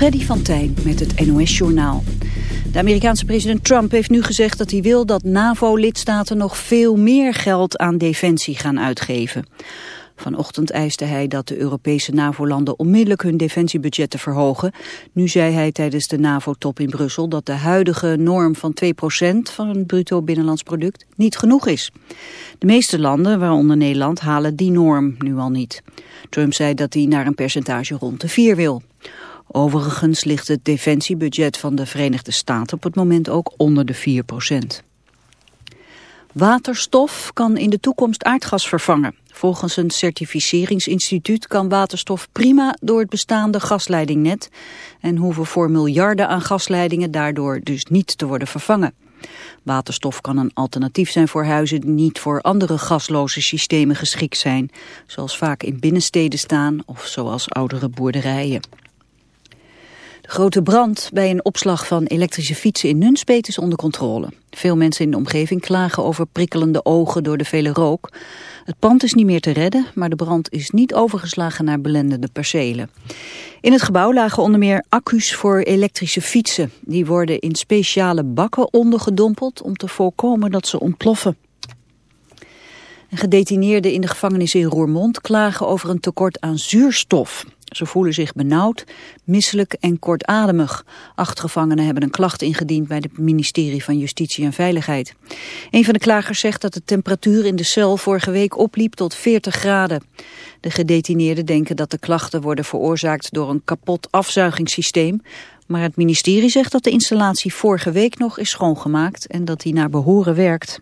Freddy van Tijn met het NOS-journaal. De Amerikaanse president Trump heeft nu gezegd dat hij wil dat NAVO-lidstaten nog veel meer geld aan defensie gaan uitgeven. Vanochtend eiste hij dat de Europese NAVO-landen onmiddellijk hun defensiebudgetten verhogen. Nu zei hij tijdens de NAVO-top in Brussel dat de huidige norm van 2% van het bruto binnenlands product niet genoeg is. De meeste landen, waaronder Nederland, halen die norm nu al niet. Trump zei dat hij naar een percentage rond de 4 wil. Overigens ligt het defensiebudget van de Verenigde Staten op het moment ook onder de 4% Waterstof kan in de toekomst aardgas vervangen. Volgens een certificeringsinstituut kan waterstof prima door het bestaande gasleidingnet en hoeven voor miljarden aan gasleidingen daardoor dus niet te worden vervangen. Waterstof kan een alternatief zijn voor huizen die niet voor andere gasloze systemen geschikt zijn, zoals vaak in binnensteden staan of zoals oudere boerderijen. Grote brand bij een opslag van elektrische fietsen in Nunspeet is onder controle. Veel mensen in de omgeving klagen over prikkelende ogen door de vele rook. Het pand is niet meer te redden, maar de brand is niet overgeslagen naar belendende percelen. In het gebouw lagen onder meer accu's voor elektrische fietsen. Die worden in speciale bakken ondergedompeld om te voorkomen dat ze ontploffen. Gedetineerden in de gevangenis in Roermond klagen over een tekort aan zuurstof. Ze voelen zich benauwd, misselijk en kortademig. Acht gevangenen hebben een klacht ingediend bij het ministerie van Justitie en Veiligheid. Een van de klagers zegt dat de temperatuur in de cel vorige week opliep tot 40 graden. De gedetineerden denken dat de klachten worden veroorzaakt door een kapot afzuigingssysteem. Maar het ministerie zegt dat de installatie vorige week nog is schoongemaakt en dat die naar behoren werkt.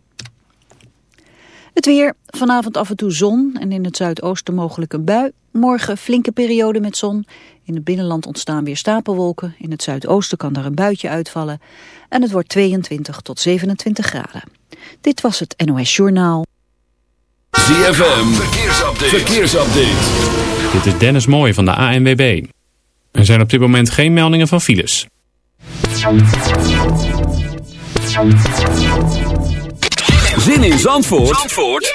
Het weer, vanavond af en toe zon en in het zuidoosten mogelijk een bui. Morgen flinke periode met zon. In het binnenland ontstaan weer stapelwolken. In het zuidoosten kan er een buitje uitvallen. En het wordt 22 tot 27 graden. Dit was het NOS Journaal. ZFM, verkeersupdate. verkeersupdate. Dit is Dennis Mooij van de ANWB. Er zijn op dit moment geen meldingen van files. Zin in Zandvoort, Zandvoort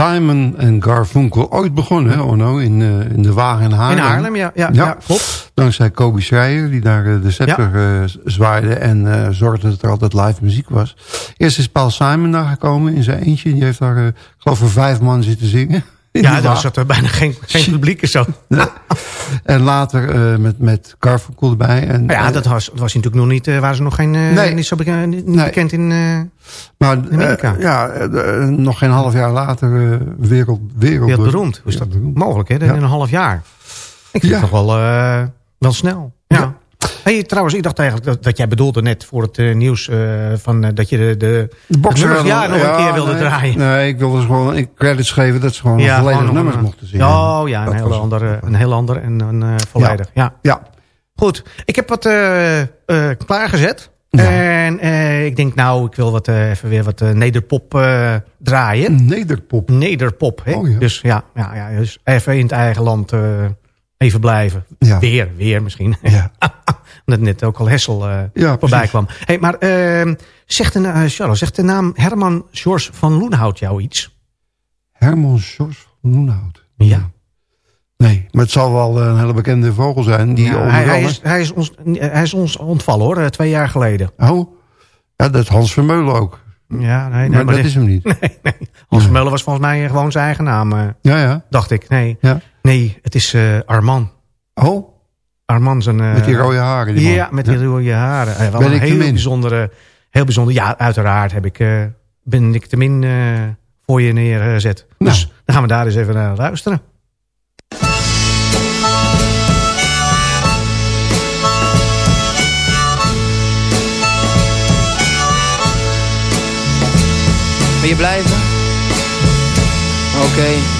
Simon en Garfunkel ooit begonnen, hè, Orno, in, uh, in de Wagen in Haarlem. In Haarlem, ja, ja, ja. Dankzij Kobe Schreier, die daar uh, de scepter ja. zwaaide en zorgde dat er altijd live muziek was. Eerst is Paul Simon daar gekomen in zijn eentje. Die heeft daar, ik geloof voor vijf man zitten zingen. Ja, daar zat er bijna geen, geen publiek zo. Nee. En later uh, met, met Carfunkel erbij. En, ja, uh, dat was, was natuurlijk nog niet, uh, waren ze nog geen, nee. niet zo bekend, niet nee. bekend in, maar, Amerika. ja, nog geen half jaar later wereld, wereld, wereldberoemd. Hoe is dat mogelijk, hè? Ja. In een half jaar. Ik vind ja. het toch wel, wel snel. ja. Hey, trouwens, ik dacht eigenlijk dat, dat jij bedoelde net voor het uh, nieuws uh, van, uh, dat je de, de, de boxer ja, nog een keer wilde nee, draaien. Nee, ik wilde dus gewoon ik credits geven dat ze gewoon ja, volledig nummers een, mochten zien. Oh ja, een heel, ander, een heel ander en een volledig. Ja. ja. Goed, ik heb wat klaargezet. Ja. En ik denk, nou, ik wil wat, even weer wat nederpop draaien. Nederpop? Nederpop, hè? Oh, ja. Dus ja, ja, ja, dus even in het eigen land even blijven. Ja. Weer, weer misschien. Ja. Omdat net ook al Hessel uh, ja, voorbij kwam. Hey, maar uh, zegt, de, uh, Charles, zegt de naam Herman George van Loenhout jou iets? Herman George van Loenhout? Ja. Nee, maar het zal wel een hele bekende vogel zijn. Die ja, hij, hij, is, hij, is ons, hij is ons ontvallen hoor, twee jaar geleden. Oh, ja, dat is Hans Vermeulen ook. Ja, nee, nee maar, dat is hem niet. Nee, nee. Hans Vermeulen was volgens mij gewoon zijn eigen naam. ja, ja. Dacht ik, nee. Ja. Nee, het is uh, Arman. Oh? Arman zijn... Uh, met die rode haren. Die ja, met die ja. rode haren. Uh, ben een ik heel bijzondere, heel bijzonder. Ja, uiteraard heb ik, uh, ben ik te min voor je neerzet. Nou. Dus dan gaan we daar eens even naar luisteren. Wil je blijven? Oké. Okay.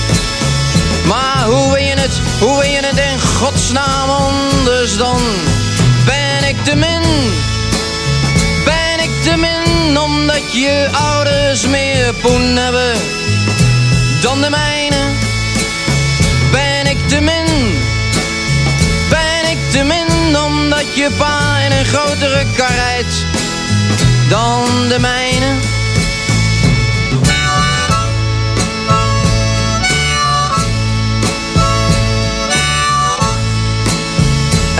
maar hoe wil je het, hoe wil je het in godsnaam anders dan? Ben ik te min, ben ik te min Omdat je ouders meer poen hebben dan de mijne? Ben ik te min, ben ik te min Omdat je pa in een grotere kar rijdt dan de mijne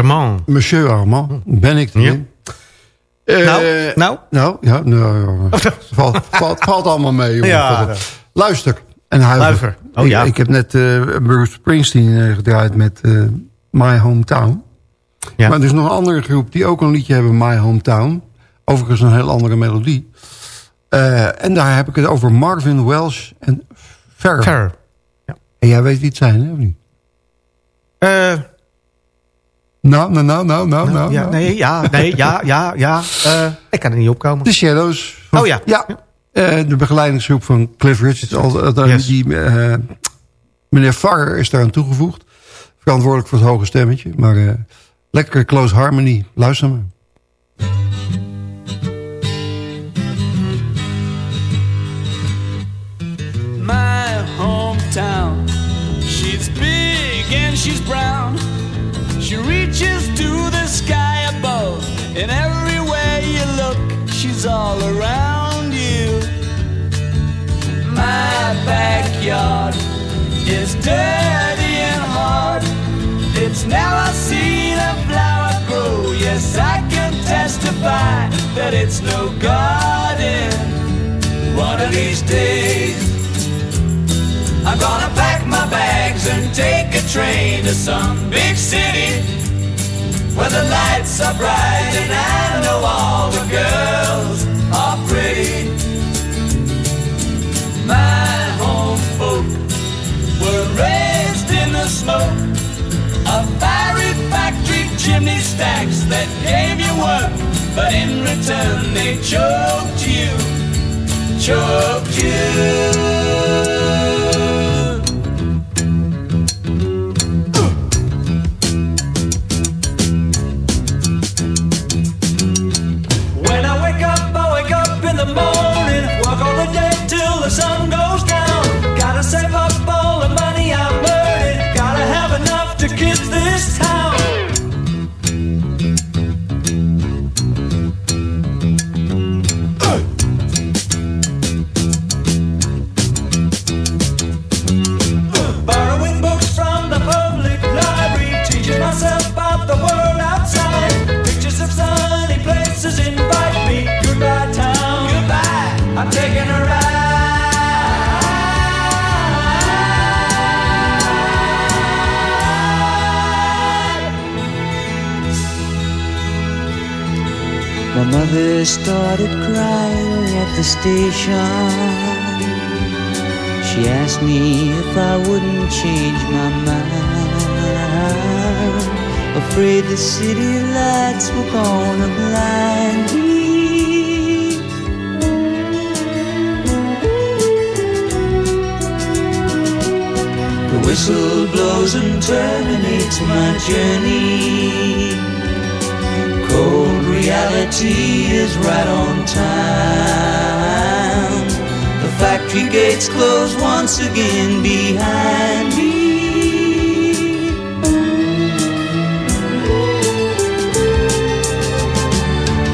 Armand. Monsieur Armand, ben ik er. Ja. Uh, nou, nou? Nou, ja, nou, valt, valt, valt, allemaal mee. Jongen. Ja, Luister en huiver. Oh, ja. ik, ik heb net uh, Bruce Springsteen uh, gedraaid met My Hometown. Ja. Maar er is nog een andere groep die ook een liedje hebben, My Hometown. Overigens een heel andere melodie. en daar heb ik het over Marvin Welsh en Ferrer. Ferrer. Ja. En jij weet wie het zijn, hè, of niet? Eh... Nou, nou, nou, nou, nou, nou. Ja, nou. nee, ja, nee, ja, ja, ja. Uh, ik kan er niet opkomen. The Shadows. Van, oh ja. Ja, uh, de begeleidingsgroep van Cliff Richards. Al, uh, yes. die, uh, meneer Farrer is daaraan toegevoegd. Verantwoordelijk voor het hoge stemmetje. Maar lekker close harmony. Luister maar. My hometown. She's big and she's brown. Backyard is dirty and hard. It's never seen a flower grow. Yes, I can testify that it's no garden. One of these days, I'm gonna pack my bags and take a train to some big city where the lights are bright and I know all the girls smoke of fiery factory chimney stacks that gave you work, but in return they choked you, choked you. sun mother started crying at the station. She asked me if I wouldn't change my mind. Afraid the city lights were gonna blind me. The whistle blows and terminates my journey reality is right on time. The factory gates close once again behind me.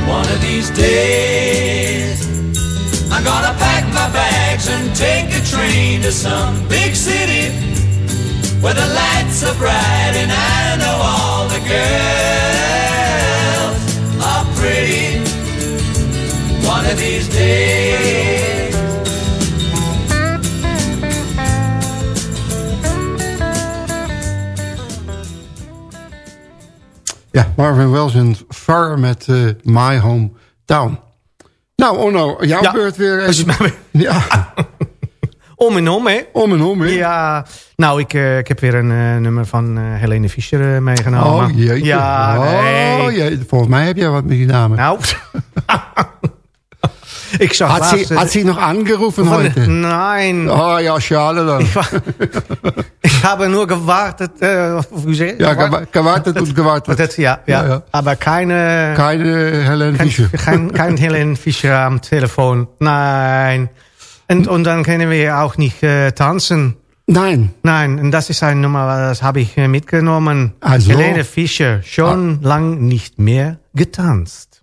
One of these days, I'm gonna pack my bags and take a train to some big city where the lights are bright and I know all the girls pretty one of these days. Ja, Marvin Wells en Far met uh, My Home Town. Nou, Onno, jouw ja, beurt weer. Even. Ja. om en om, hè? Om en om, hè? Ja, nou, ik, uh, ik heb weer een uh, nummer van uh, Helene Fischer meegenomen. Oh, jeetje. Ja, nee. Oh, jee. Volgens mij heb jij wat met die dame. Nou... ik zag had, ze, had ze nog aangeroepen heute? Nein. Oh ja, schade dan. Ik, habe nur gewartet, äh, wie zeg Ja, gewartet und gewartet. Ja, ja, ja, Aber keine... Keine Helen Fischer. Kein, kein Helen Fischer am Telefon. Nein. Und, und dann können wir auch nicht äh, tanzen. Nein. Nein, und das ist eine Nummer, das habe ich äh, mitgenommen. Also? Helene Fischer, schon ah. lang nicht mehr getanzt.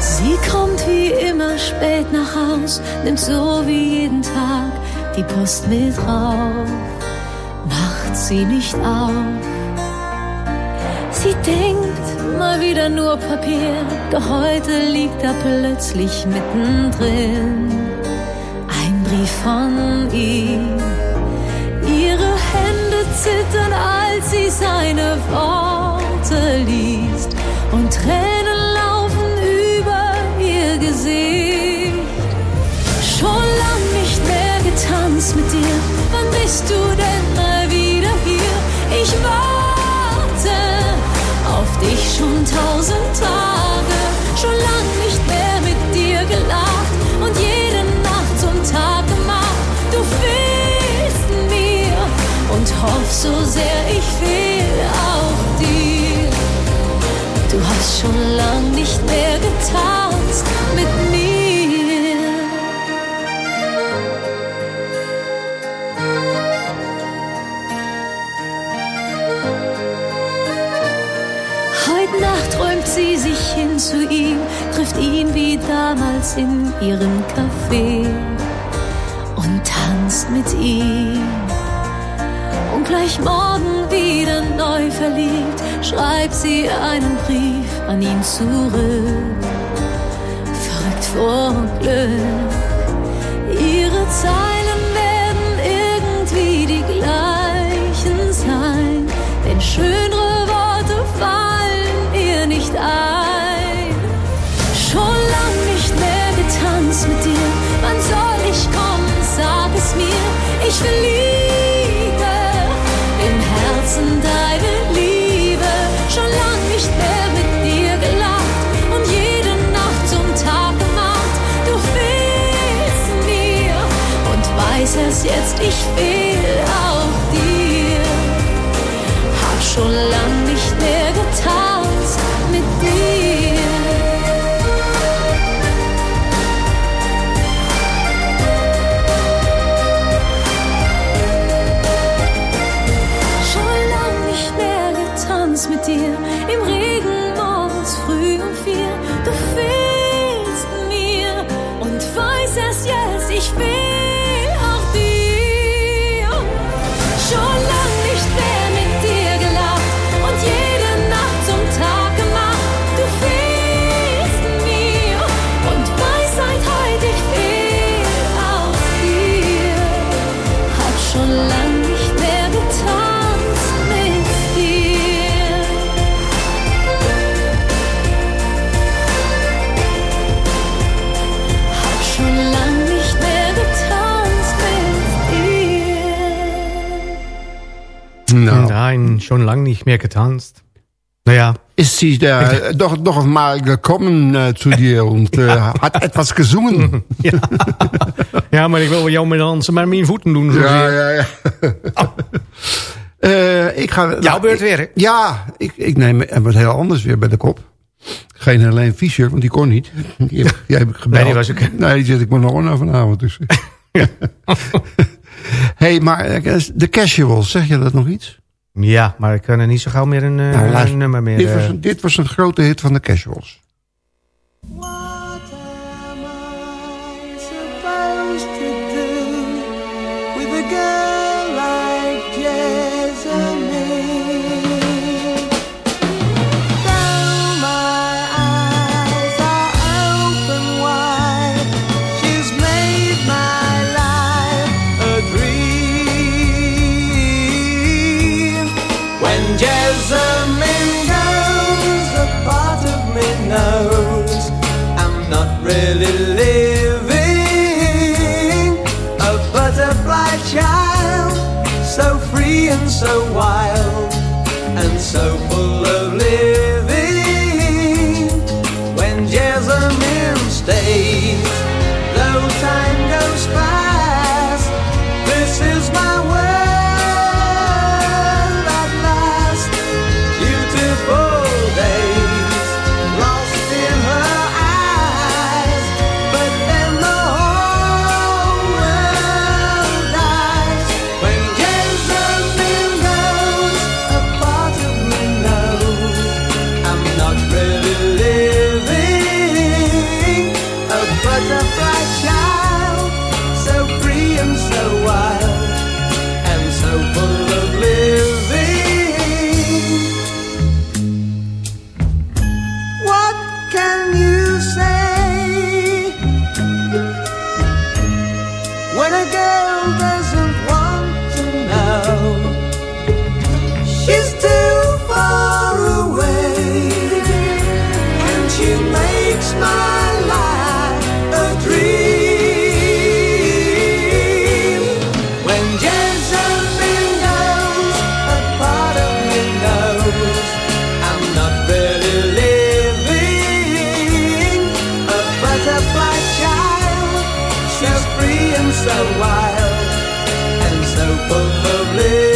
Sie kommt wie immer spät nach Haus, nimmt so wie jeden Tag die Post mit rauf, sie nicht auf Sie denkt mal wieder nur Papier, doch heute liegt da plötzlich mittendrin ein Brief von ihm. Ihre Hände zittern, als sie seine Worte liest und Tränen laufen über ihr Gesicht. Schon lang nicht mehr getanzt mit dir, wann bist du dich schon tausend Tage, schon lang nicht mehr mit dir gelacht und jede Nacht zum Tag gemacht. Du fehlst mir und hoff so sehr, ich fehl auch dir. Du hast schon lang nicht mehr getanzt mit mir. Zu ihm, trifft ihn wie damals in ihrem Café und tanzt mit ihm. Und gleich morgen wieder neu verliebt, schreibt sie einen Brief an ihn zurück. Verrückt vor Glück, ihre Zeilen es jetzt, ich fehl Schon lange nicht mehr getanzt. Naja. Ist sie da doch noch mal gekommen äh, zu dir und äh, hat etwas gesungen? ja. ja, maar ik wil jou met dansen maar mijn voeten doen. Ja, ja, ja, uh, ik ga, Jouw beurt weer, Ja, ik, ik neem wat heel anders weer bij de kop. Geen Helene Fischer, want die kon niet. Die heb, die heb ik gebeld. Nee, die was ook... Nee, die zit ik me nog naar vanavond tussen. hey, maar eh, de Casuals, zeg je dat nog iets? Ja, maar ik kan er niet zo gauw meer een, eh, nou, een nummer meer... Dit was, een, dit was een grote hit van de Casuals. really so wild and so full of light.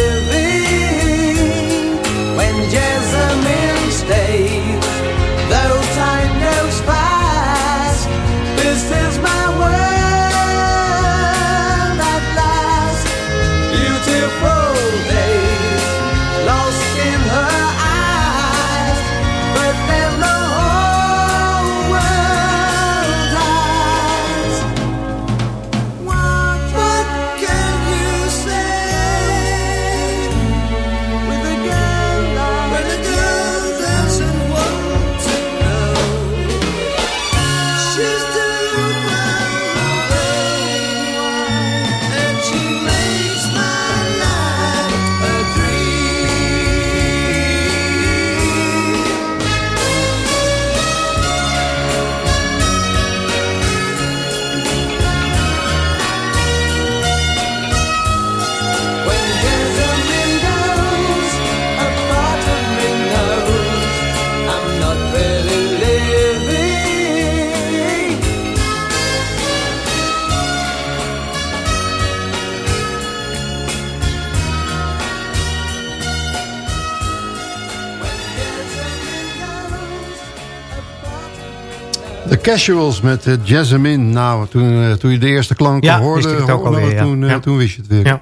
Casuals met uh, Jasmine. Nou, toen, uh, toen je de eerste klanken ja, hoorde, alweer, toen, ja. toen wist je het weer. Ja,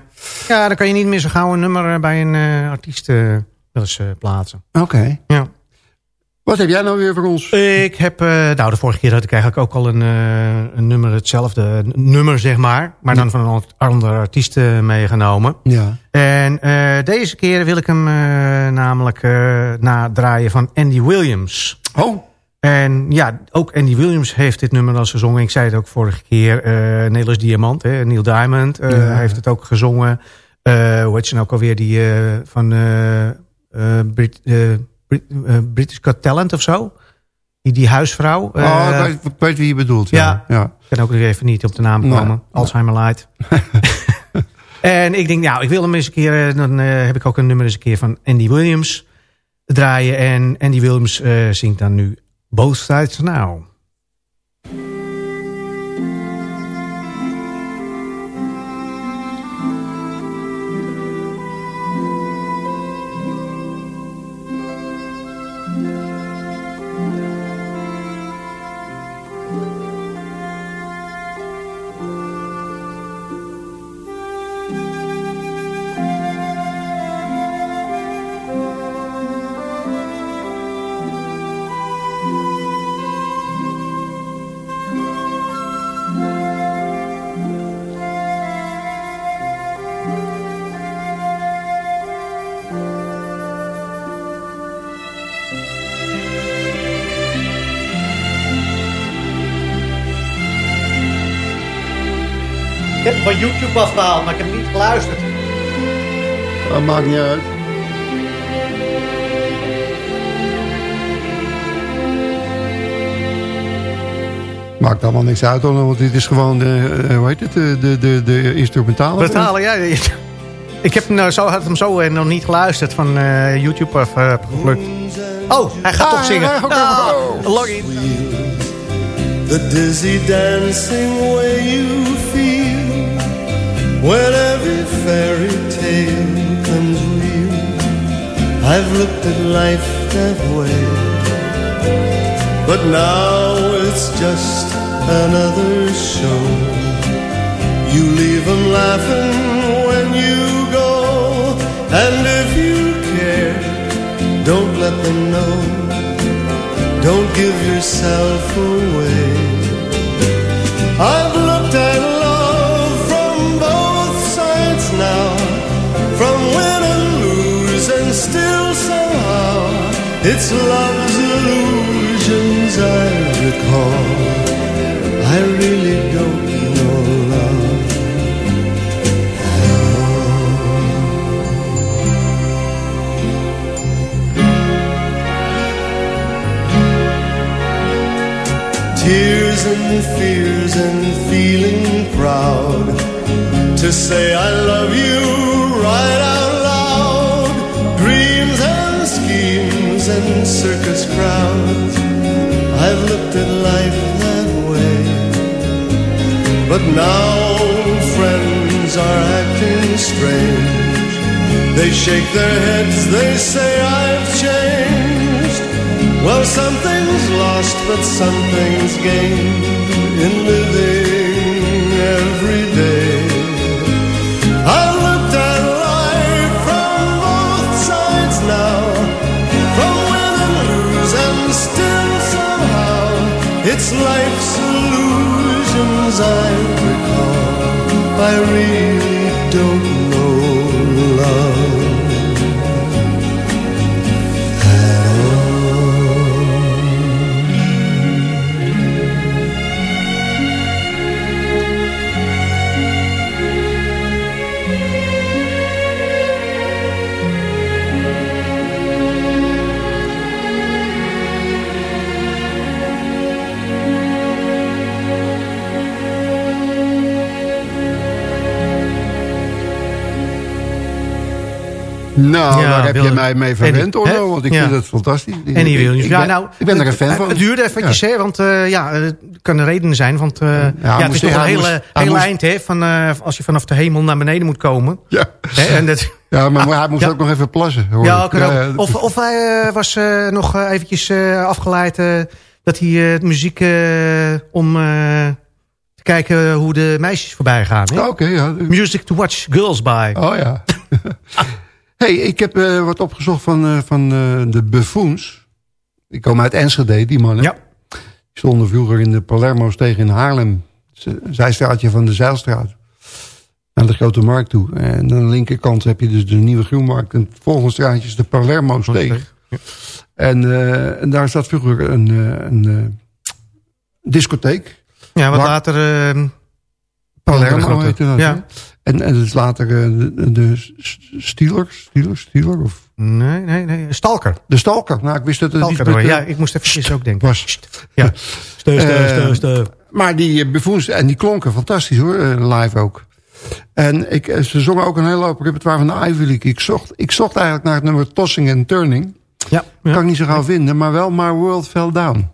ja dan kan je niet meer zo gauw een nummer bij een artiest wel eens plaatsen. Oké. Okay. Ja. Wat heb jij nou weer voor ons? Ik heb, nou de vorige keer had ik eigenlijk ook al een, een nummer, hetzelfde nummer zeg maar. Maar dan van een andere artiest meegenomen. Ja. En deze keer wil ik hem namelijk nadraaien van Andy Williams. Oh. En ja, ook Andy Williams heeft dit nummer al gezongen. Ik zei het ook vorige keer. Uh, Nederlands Diamant, hè, Neil Diamond uh, ja. heeft het ook gezongen. Uh, hoe heet ze nou ook alweer? Die van Brit, Brit, British Got Talent of zo? Die, die huisvrouw. oh, ik weet, ik, weet, wie je bedoelt. Ja, ja. ik kan ook even niet op de naam komen. Nee. Alzheimer Light. en ik denk, nou, ik wil hem eens een keer... Dan heb ik ook een nummer eens een keer van Andy Williams draaien. En Andy Williams zingt dan nu Both Sides Now. Afgehaald, maar ik heb niet geluisterd. Dat maakt niet uit. Maakt allemaal niks uit, want dit is gewoon de, hoe heet het, de, de, de, de instrumentale. Betalen, ja. Ik heb nou, zo, had hem zo nog niet geluisterd van uh, YouTube of uh, geplukt. Oh, hij gaat ah, toch zingen. Okay, oh, login. The dizzy dancing way you feel When every fairy tale comes real. I've looked at life that way. But now it's just another show. You leave them laughing when you go. And if you care, don't let them know. Don't give yourself away. I've It's love's illusions I recall I really don't know love Tears and fears and feeling proud to say I love you right out loud. Dreams and and circus crowds. I've looked at life that way. But now friends are acting strange. They shake their heads, they say I've changed. Well, something's lost, but something's gained in living every day. Life's illusions I recall. I really don't Nou, daar heb je mij mee verwend, hoor. Want ik vind het fantastisch. En die wil ja, nou, ik ben er een fan van. Het duurde eventjes, hè. Want uh, ja, het kan een reden zijn. Want uh, ja, het is toch een hele, hele eind, hè. Van, uh, als je vanaf de hemel naar beneden moet komen. Ja. Hè, en dat, ja, maar, hij moest ook nog even plassen. Hoor. Ja, ook. Of, of hij was nog eventjes afgeleid... dat hij muziek om te kijken hoe de meisjes voorbij gaan. Oké, okay, ja. Music to watch girls by. Oh ja. hey, ik heb uh, wat opgezocht van, uh, van uh, de buffoons. Die komen uit Enschede, die mannen. Ja. Die stonden vroeger in de Palermo's tegen in Haarlem. Zijstraatje van de Zeilstraat. Naar de Grote Markt toe. En aan de linkerkant heb je dus de Nieuwe Groenmarkt. En het volgende straatje is de Palermo's tegen. Ja. En, en, daar zat vroeger een, een discotheek. Ja, wat later... Palermo heette dat. Ja. En, en het is later uh, de, de Steelers, Steelers, Steeler of... Nee, nee, nee. Stalker. De Stalker. Nou, ik wist dat het Stalker, niet... Ja, ik moest even ook denken. Was. Ja. Steun. Maar die bevoens, en die klonken fantastisch hoor, live ook. En ik, ze zongen ook een hele hoop repertoire van de Ivy League. Ik zocht, ik zocht eigenlijk naar het nummer Tossing and Turning. Ja. ja. Kan ik niet zo gauw vinden, maar wel My World Fell Down.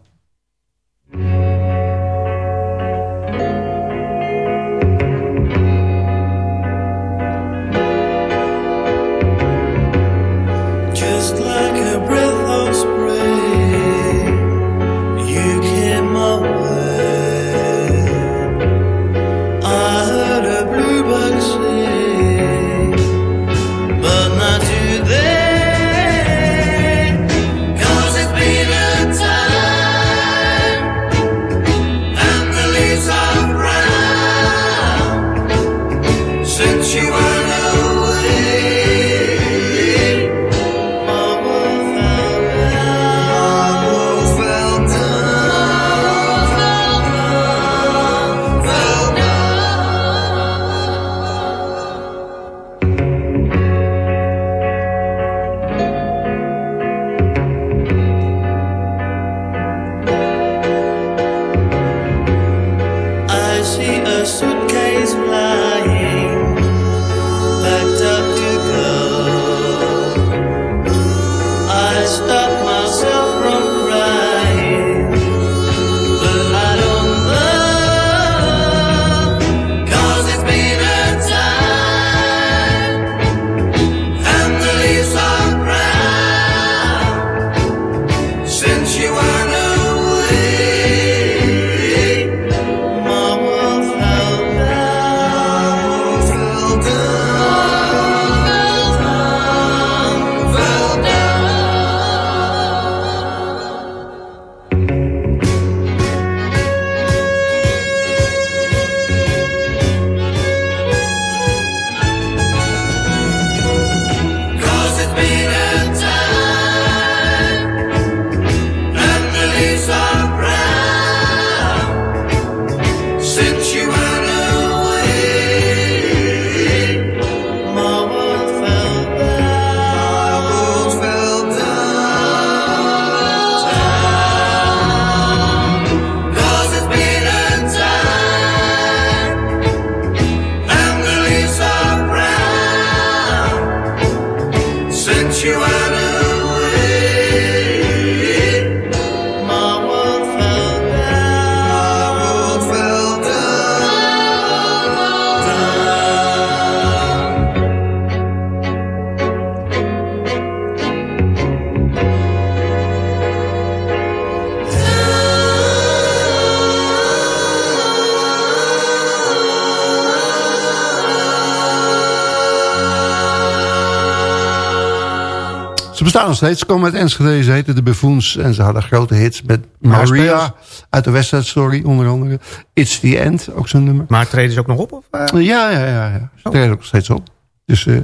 Nog steeds. Komen uit Enschede, ze heten de Buffoons. En ze hadden grote hits met Maria uit de West Side Story onder andere. It's the End, ook zo'n nummer. Maar treden ze ook nog op? Of, uh? Ja, ja, ja, ja. Ze treden ook nog steeds op. Dus uh,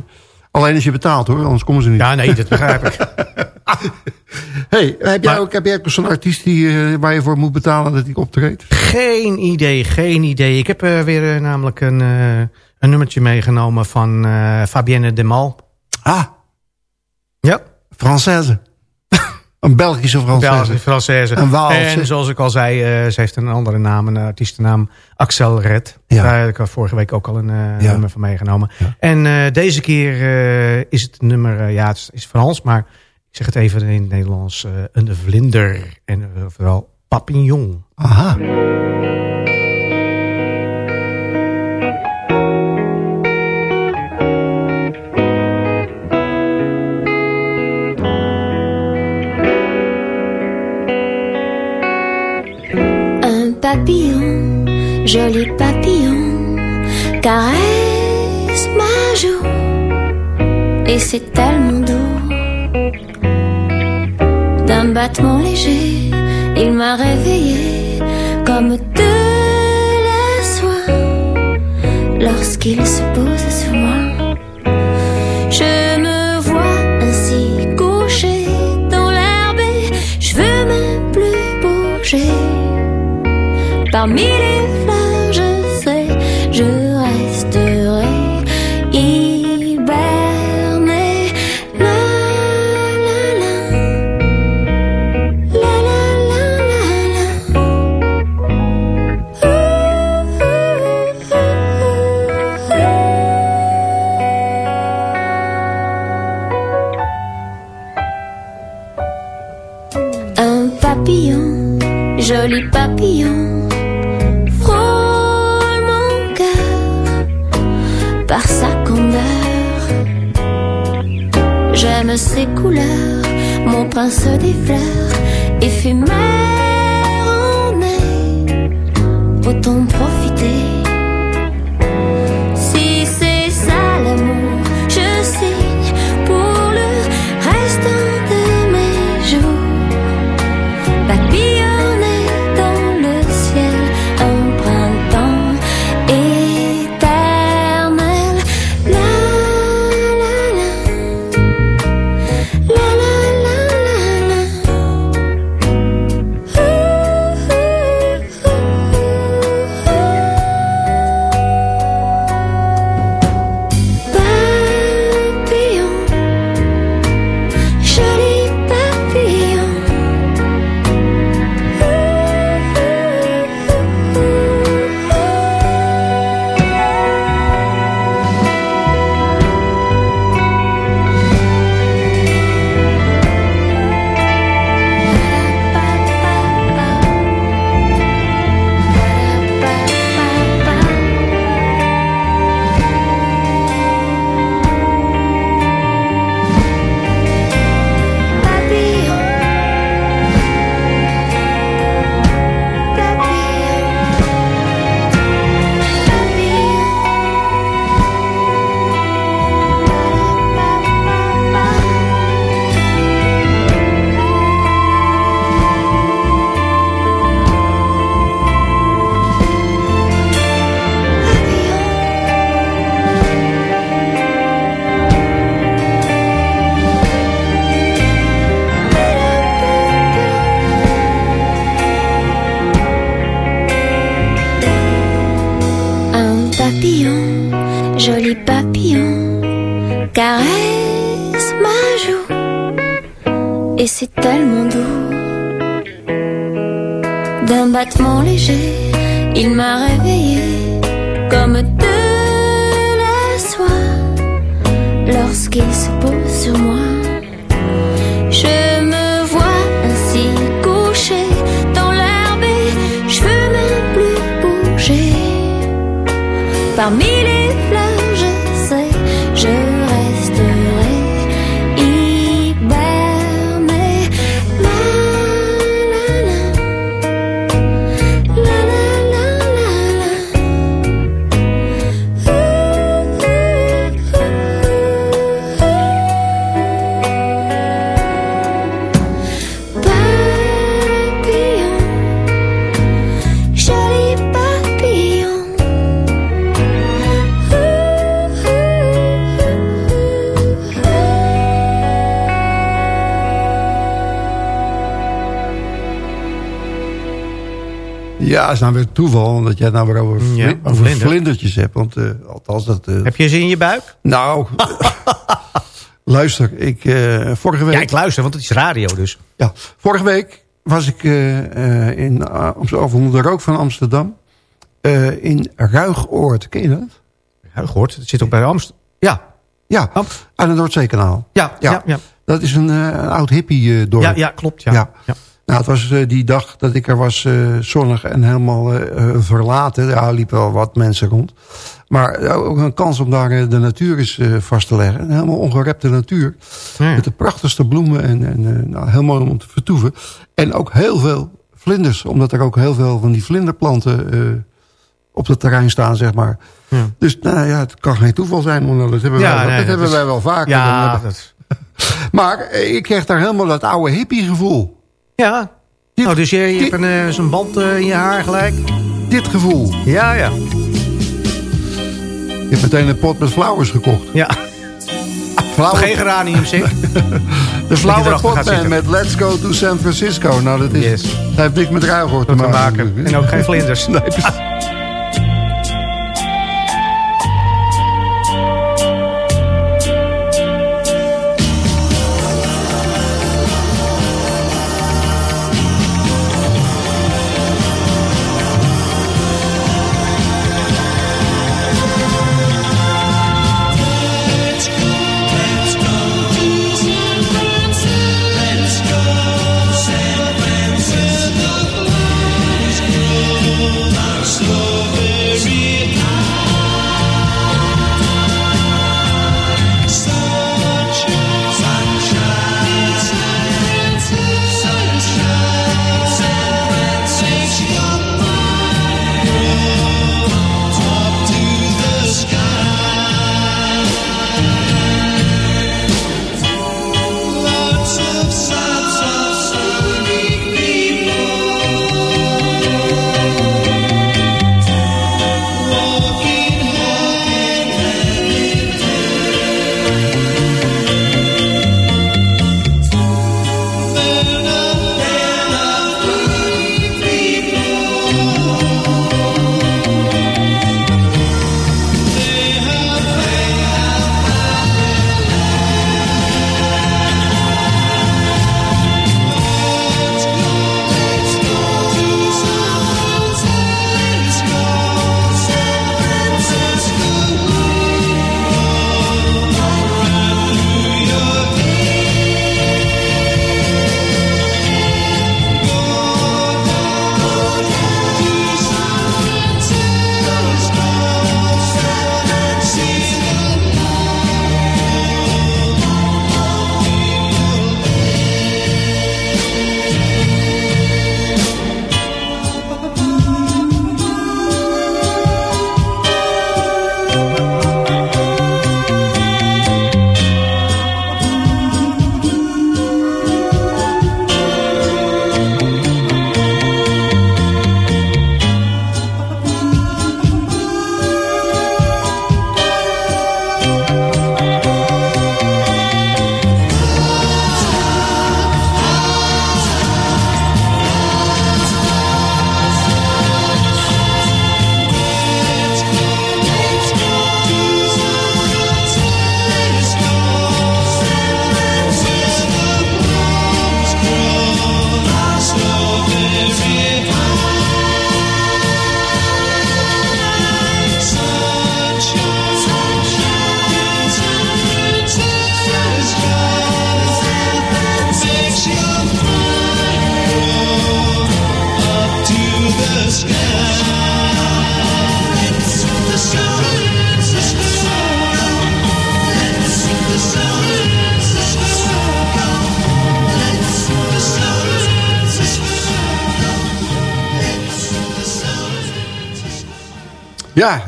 alleen als je betaalt hoor, anders komen ze niet. Ja, nee, dat begrijp ik. hey, heb jij ook, heb jij ook zo'n artiest die, uh, waar je voor moet betalen dat hij optreedt? Geen idee, geen idee. Ik heb weer namelijk een, een nummertje meegenomen van Fabienne de Mal. Ah. Française. een Belgische Française. Française. Een Waalse. En zoals ik al zei, uh, ze heeft een andere naam, een artiestennaam. Axel Red. Ja. Daar heb ik vorige week ook al een uh, ja. nummer van meegenomen. Ja. En uh, deze keer is het nummer, ja het is Frans, maar ik zeg het even in het Nederlands. een vlinder en vooral papillon. Aha. Joli papillon, caresse ma joue, et c'est tellement doux. D'un battement léger, il m'a réveillé comme de la soie lorsqu'il se pose I'll meet it. J'aime ses couleurs, mon prince des fleurs, éphémère en est. Autant profiter. família. Is nou weer toeval dat jij nou weer over, ja, over vlindertjes hebt. Want uh, althans dat... Uh... Heb je ze in je buik? Nou, luister, ik, uh, vorige week... Ja, ik luister, want het is radio dus. Ja, vorige week was ik in, over de rook van Amsterdam. in Ruigoord, ken je dat? Ruigoord, het zit ook bij Amsterdam. Ja. Ja, aan het Noordzeekanaal. Ja, ja, ja, ja. Dat is een, een oud hippie dorp. Ja, ja klopt. ja. ja. Nou, het was uh, die dag dat ik er was uh, zonnig en helemaal uh, verlaten. Ja, er liepen wel wat mensen rond. Maar ook een kans om daar de natuur eens vast te leggen. Een helemaal ongerepte natuur. Ja. Met de prachtigste bloemen en, en nou, heel mooi om te vertoeven. En ook heel veel vlinders. Omdat er ook heel veel van die vlinderplanten op het terrein staan, zeg maar. Ja. Dus nou ja, het kan geen toeval zijn. Dat hebben, ja, wij, nee, dat hebben wij wel vaker. Ja, dat... maar ik kreeg daar helemaal dat oude hippie gevoel. Ja. Oh, dus je, je hebt een, uh, zo'n band uh, in je haar gelijk? Dit gevoel. Ja, ja. Je hebt meteen een pot met flowers gekocht. Ja. Flower... Geen geranium, zeg. de flower pot met Let's Go to San Francisco. Nou, dat, is, yes. dat heeft niks met ruigoor te, te maken. En ook geen vlinders. nee,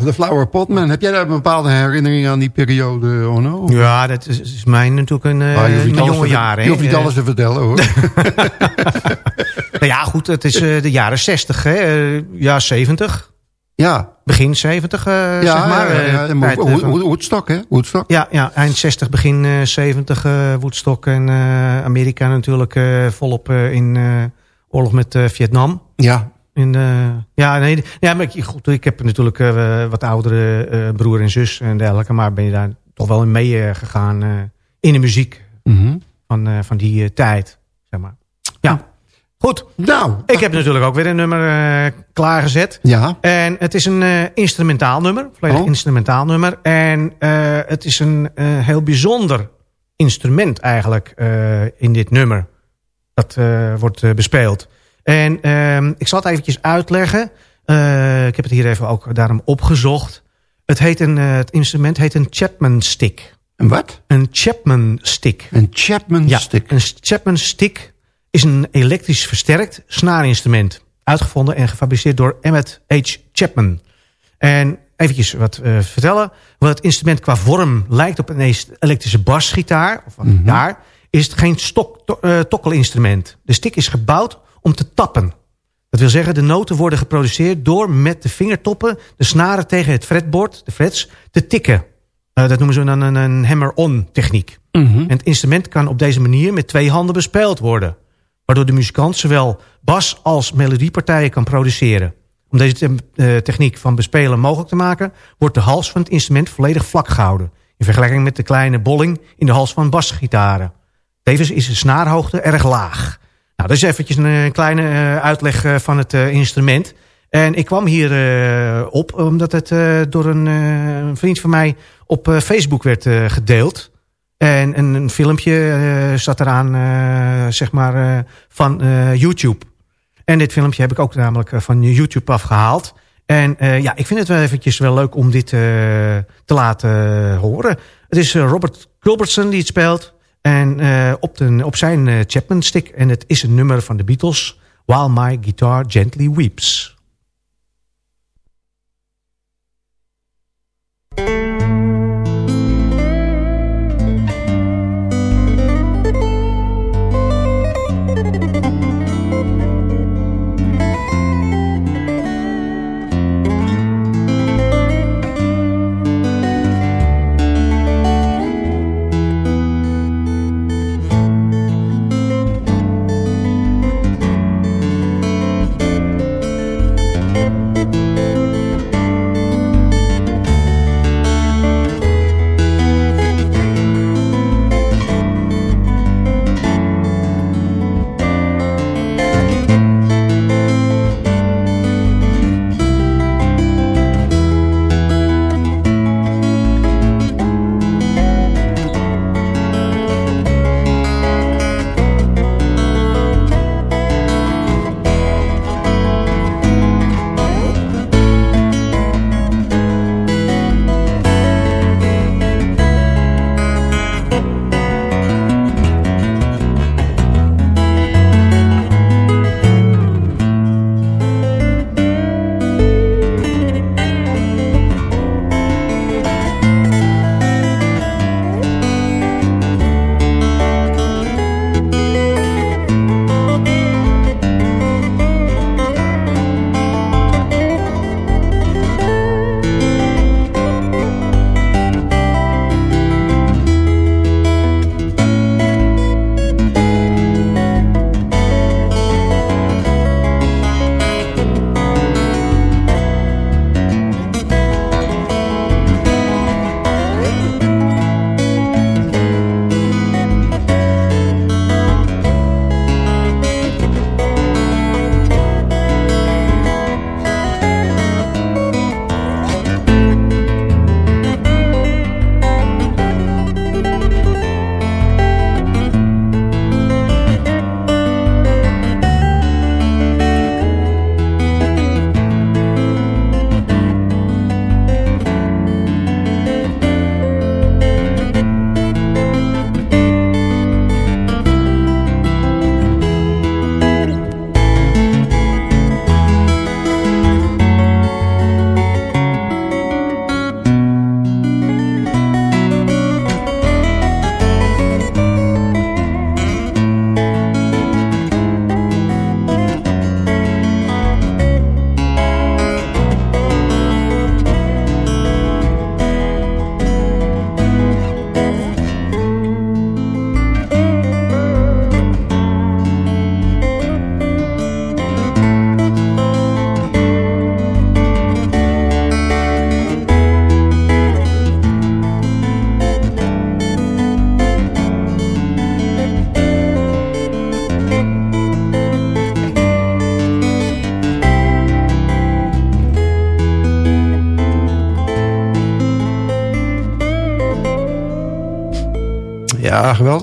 de Flower Potman. Heb jij daar een bepaalde herinnering aan die periode, Ono? Ja, dat is, is mijn natuurlijk een, uh, ah, jonge jaren. Je hoeft niet alles te vertellen, hoor. nou ja, goed, het is uh, de jaren 60, hè. Uh, ja, 70. Ja. Begin 70, ja, zeg maar. Ja. Woodstock, hè? Woodstock. Ja, ja, eind 60, begin 70 Woodstock. En Amerika natuurlijk volop in oorlog met Vietnam. Ja. In, ja, nee, ja, maar ik, goed, ik heb natuurlijk wat oudere broer en zus en dergelijke. Maar ben je daar toch wel in meegegaan in de muziek mhm. van, van die tijd. Zeg maar. Ja. Goed. Nou. Ik heb natuurlijk ook weer een nummer klaargezet. Ja. En het is een instrumentaal nummer. Volledig oh. instrumentaal nummer. En het is een heel bijzonder instrument eigenlijk in dit nummer. Dat wordt bespeeld. En ehm, ik zal het eventjes uitleggen. ik heb het hier even ook daarom opgezocht. Het, heet een, het instrument heet een Chapman stick. Een wat? Een Chapman stick. Een Chapman ja, stick. een Chapman stick is een elektrisch versterkt snaarinstrument. Uitgevonden en gefabriceerd door Emmett H. Chapman. En eventjes wat uh, vertellen. Wat het instrument qua vorm lijkt op een elektrische basgitaar. Of een mm Is het geen stok, to, tokkelinstrument. De stick is gebouwd om te tappen. Dat wil zeggen, de noten worden geproduceerd door met de vingertoppen de snaren tegen het fretbord, de frets, te tikken. Uh, dat noemen ze dan een, een hammer-on techniek. Mhm. En het instrument kan op deze manier met twee handen bespeeld worden waardoor de muzikant zowel bas als melodiepartijen kan produceren. Om deze eh, techniek van bespelen mogelijk te maken... wordt de hals van het instrument volledig vlak gehouden... in vergelijking met de kleine bolling in de hals van basgitaren. Tevens is de snaarhoogte erg laag. Nou, dat is eventjes een, eh, kleine uh, uitleg uh, van het instrument. En ik kwam hier op omdat het door een vriend van mij op Facebook werd gedeeld... En, een filmpje zat eraan, zeg maar, van YouTube. En dit filmpje heb ik ook namelijk van YouTube afgehaald. En ja, ik vind het wel eventjes wel leuk om dit te laten horen. Het is Robert Culbertson die het speelt. En op, de, op zijn Chapman stick. En het is een nummer van de Beatles. While My Guitar Gently Weeps.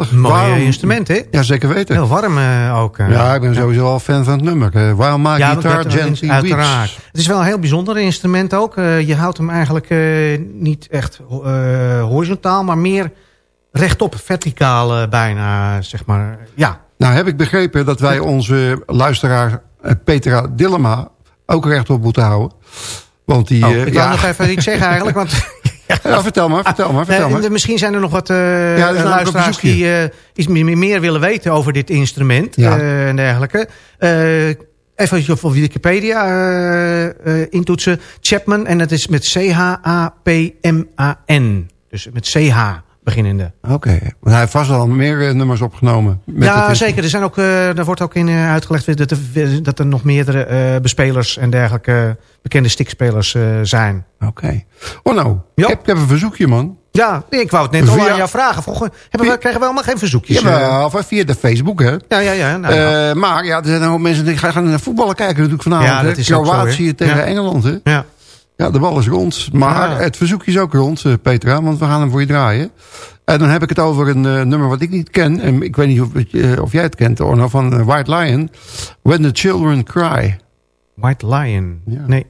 Geweldig. Mooi instrument, hè? Ja, zeker weten. Heel warm ook. ja, ik ben sowieso al fan van het nummer. Waarom maak je ja, guitar gently Uiteraard. Het is wel een heel bijzonder instrument ook. je houdt hem eigenlijk niet echt horizontaal, maar meer rechtop, verticaal bijna, zeg maar. Ja. Nou, heb ik begrepen dat wij onze luisteraar Petra Dillema ook rechtop moeten houden. Want die, oh, ik wil nog even iets zeggen eigenlijk, want... Ja, vertel maar, vertel maar. Vertel maar. Misschien zijn er nog wat uh, ja, luisteraars die uh, iets meer willen weten over dit instrument ja. uh, en dergelijke. even op Wikipedia intoetsen. Chapman en het is met C-H-A-P-M-A-N. Dus met C-H beginnende. Oké, okay. hij heeft vast al meer eh, nummers opgenomen. Met ja, zeker. Er, zijn ook, uh, er wordt ook in uh, uitgelegd dat er, dat er nog meerdere bespelers en dergelijke bekende stickspelers zijn. Oké. Okay. Oh nou, ik heb, ik heb, een verzoekje man. Ja, ik wou het net al aan jou vragen. Vroeger, hebben we, krijgen we allemaal geen verzoekjes? Ja, of via de Facebook, hè? Ja, ja, ja. Nou, ja. Maar ja, er zijn ook mensen die gaan naar voetballen kijken natuurlijk vanavond. Ja, dat is Kroatië tegen. Engeland, hè? Ja. Ja, de bal is rond. Maar het verzoekje is ook rond, uh, Petra, want we gaan hem voor je draaien. En dan heb ik het over een uh, nummer wat ik niet ken. En ik weet niet of, uh, of jij het kent, Orno, van White Lion. When the Children Cry. White Lion? Ja. Nee.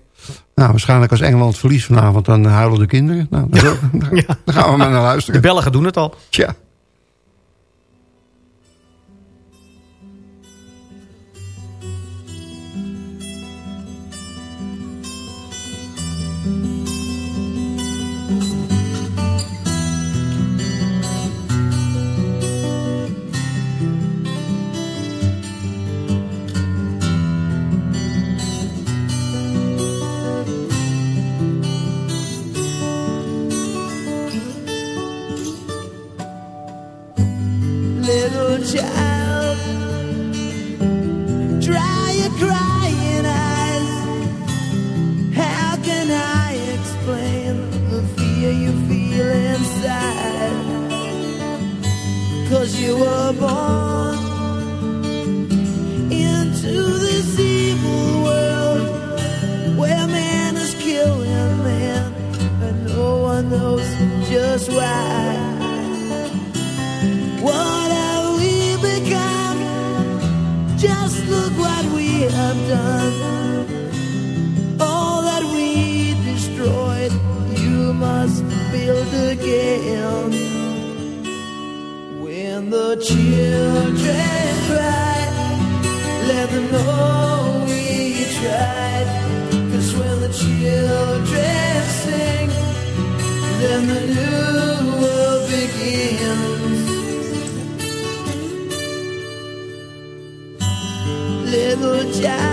Nou, waarschijnlijk als Engeland verliest vanavond, dan huilen de kinderen. Nou, dan, ja. dan gaan we maar naar luisteren. De Belgen doen het al. Tja. your must build again. When the children cry, let them know we tried. Cause when the children sing, then the new world begins. Little child.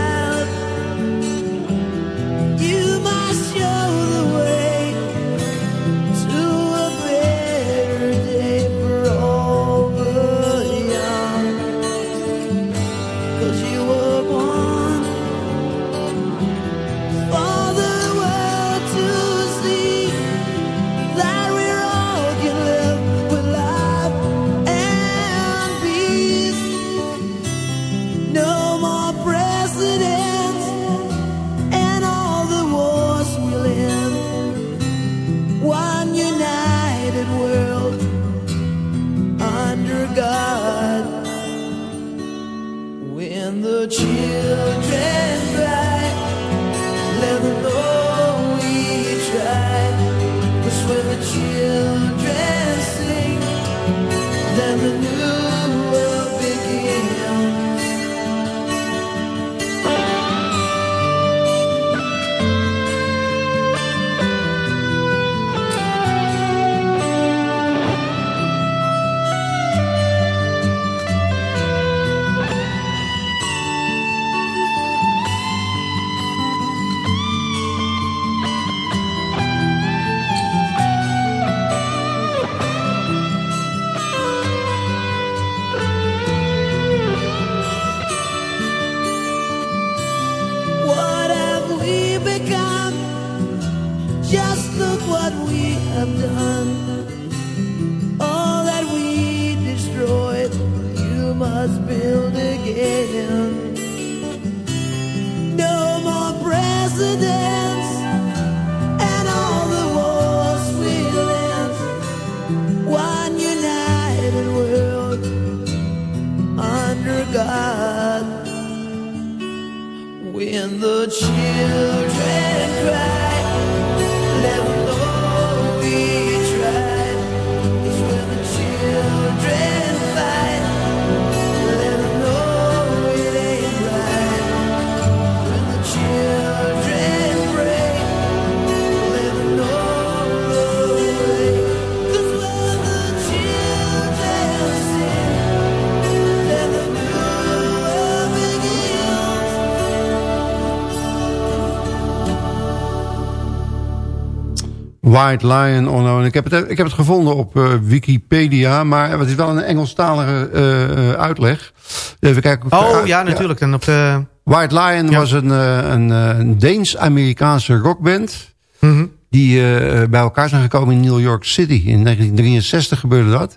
White Lion Unknown. Ik heb het, ik heb het gevonden op uh, Wikipedia, maar het is wel een Engelstalige uh, uitleg. Even kijken. Oh ja, natuurlijk. Dan op de... White Lion was een, een, een Deens-Amerikaanse rockband... Mm die bij elkaar zijn gekomen in New York City. In 1963 gebeurde dat.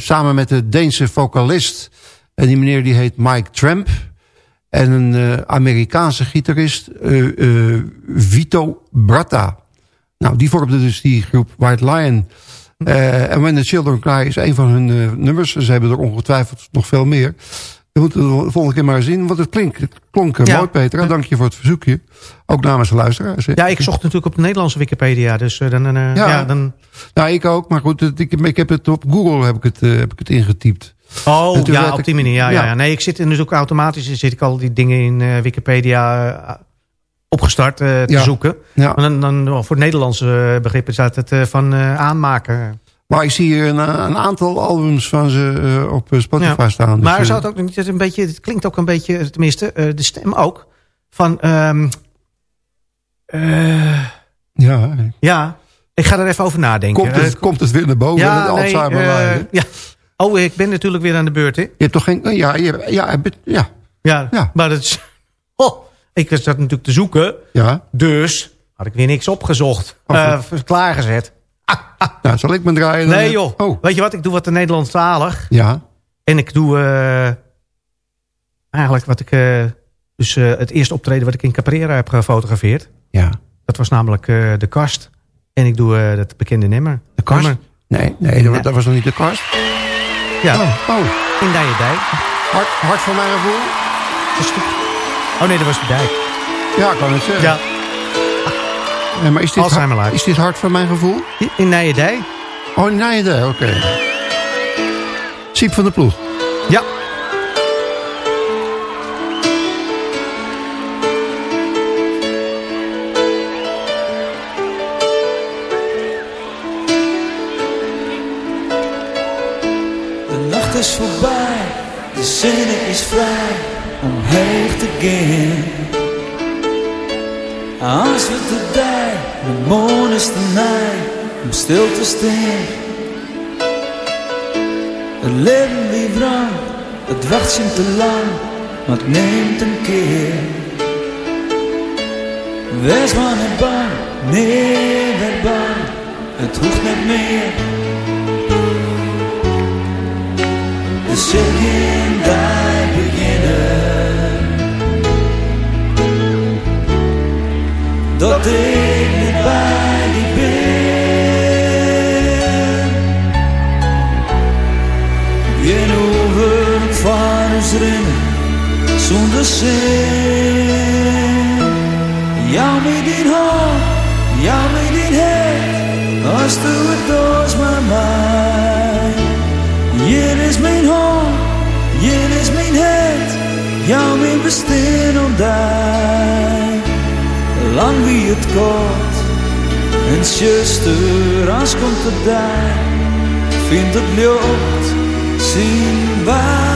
samen met de Deense vocalist. En die meneer die heet Mike Tramp. En een uh, Amerikaanse gitarist, uh, uh, Vito Bratta. Nou, die vormde dus die groep White Lion. En When the Children Cry is een van hun nummers. Ze hebben er ongetwijfeld nog veel meer. We moeten de volgende keer maar zien, want het, klinkt, het klonk mooi, Peter. En dank je voor het verzoekje. Ook namens de luisteraars. Ja, ik zocht natuurlijk op de Nederlandse Wikipedia. Dus dan, ja, ja, dan... Nou, ik ook. Maar goed, ik, ik heb het op Google heb ik het, heb ik het ingetypt. Oh, ja, op die manier. Ja, ja. ja. Nee, ik zit dus ook automatisch zit ik al die dingen in Wikipedia opgestart te zoeken. Ja. En dan, dan, voor Nederlandse begrippen staat het van aanmaken. Maar ik zie hier een, een aantal albums van ze op Spotify staan. Dus, maar zou het ook niet een beetje, het klinkt ook een beetje, tenminste, de stem ook, van... Um, ja. Ja, ik ga er even over nadenken. Komt het, komt het weer naar boven? Ja, nee, Alzheimer ja. Oh, ik ben natuurlijk weer aan de beurt, hè? Je hebt toch geen... Ja, je, ja, ja. ja. Ja, maar dat is... Oh, ik was dat natuurlijk te zoeken. Ja. Dus had ik weer niks opgezocht. Uh, klaargezet. Nou, zal ik me draaien? Nee joh. Oh. Weet je wat, ik doe wat de Nederlandstalig. Ja. En ik doe uh, eigenlijk wat ik... Uh, dus het eerste optreden wat ik in Caprera heb gefotografeerd. Ja. Dat was namelijk de kast. En ik doe dat bekende nummer. De kast? Nee, nee, dat, dat was nog niet de kast. Ja. Oh, oh. In Dijendijk. Hart, hart van mijn gevoel? Oh nee, dat was de dijk. Ja, kan het zeggen. Ja. Nee, maar is dit, hart, is dit hart van mijn gevoel? In Nijendijk. Oh, in Nijendijk, oké. Okay. Siep van de ploeg. Ja. is voorbij, de zin is vrij om heen te gaan. Als we de moon is te nij om stil te staan. Het leven wie wrang, het wacht je te lang, maar het neemt een keer. Wees maar niet bang, nee, werd bang, het hoeft niet meer. zingen wij beginnen. Dat ik bij die ben. Geen over van ons rennen, zonder zin. Jou met die hand, jou met die head, als het door mijn mij. Hier is mijn hand, hier is mijn het, jou mijn bestaan ontdekt. Lang wie het kort, en zuster, als komt het daar, vindt het lucht, zien wij.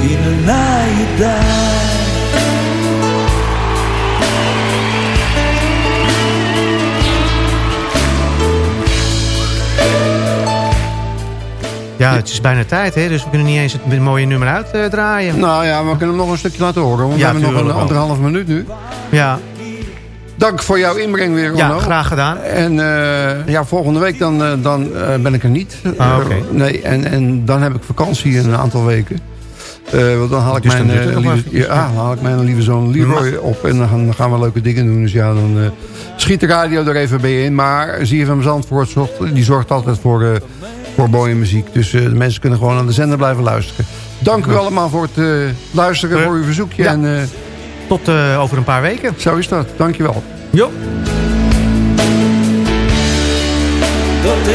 In een naaie dag. Ja, het is bijna tijd, hè? dus we kunnen niet eens het mooie nummer uitdraaien. Uh, nou ja, we kunnen hem nog een stukje laten horen. Want we hebben nog een anderhalf minuut nu. Ja. Dank voor jouw inbreng weer, Ronno. Ja, graag gedaan. En uh, ja, volgende week dan, uh, dan ben ik er niet. Ah, nee, en, en dan heb ik vakantie een aantal weken. want dan haal ik, dus mijn, lieve, ja, haal ik mijn lieve zoon Leroy op. En dan gaan, dan gaan, we leuke dingen doen. Dus ja, dan schiet de radio er even bij in. Maar ZFM Zandvoort die zorgt altijd voor voor mooie muziek. Dus uh, de mensen kunnen gewoon aan de zender blijven luisteren. Dank u allemaal voor het uh, luisteren, voor uw verzoekje. Ja. En, uh, Tot over een paar weken. Zo is dat. Dank je wel. Jo. Dat